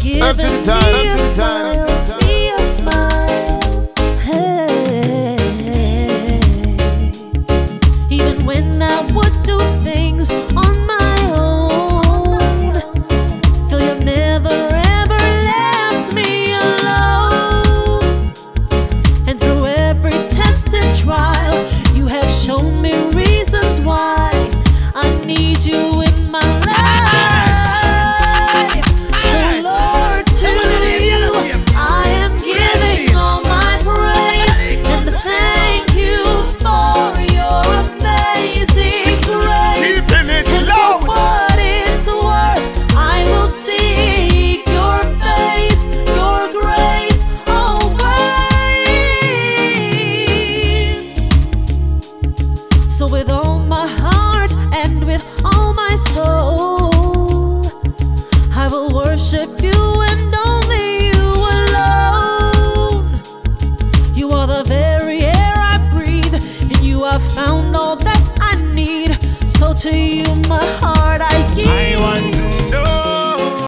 Cause you've Up to the time, me up to the time, up to the smile, time. me a smile. Hey. Even when I would do things my heart and with all my soul, I will worship you and only you alone. You are the very air I breathe, and you have found all that I need. So to you, my heart.